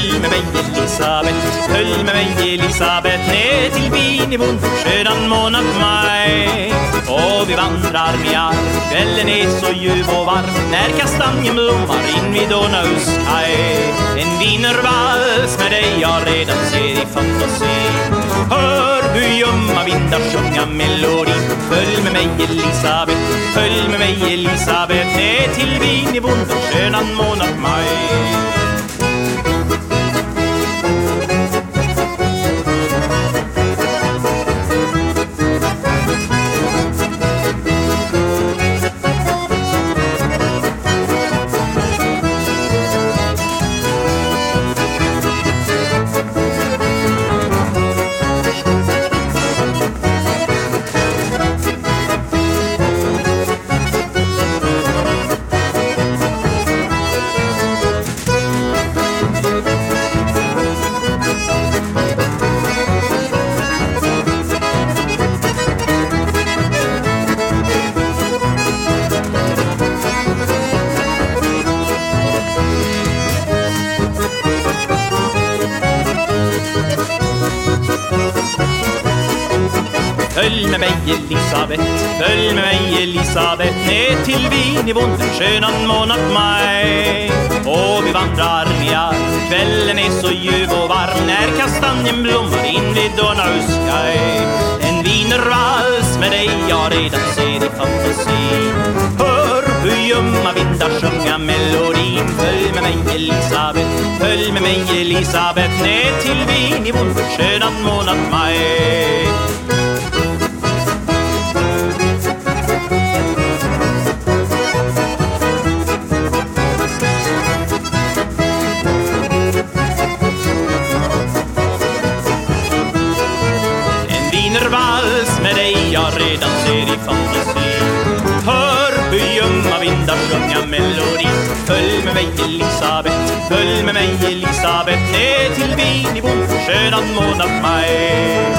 Följ med mig Elisabeth. Följ med mig Elisabeth. Ner till Vinivon skönan månad maj. Och vi vandrar med arm Kvällen är så ljuv och varm. När kastanjen blommar in vid Donau's kaj. En wienervals med dig jag redan ser i fantasin Hör hur ljumma vindar sjunga melodin Följ med mig Elisabeth, följ med mig Elisabeth. Ner till Vinivon den skönan månad Följ med mig Elisabeth, följ med mig Elisabeth. Ner till Vinivon den sköna månad maj Och vi vandrar ner, kvällen är så ljuv och varm. När kastanjen blommar in vid Donau's sky. En wienervals med dig jag redan ser i fantasin Hör hur ljumma vindar sjunga melodin. Följ med mig Elisabeth, följ med mig Elisabeth. Ner till Vinivon den sköna månad maj Vals med dig jag redan ser i fantasin. Hör hur ljumma vindar sjunga melodin Följ med mig Elisabeth, följ med mig Elisabeth. Ner till Wien i sköna månad maj.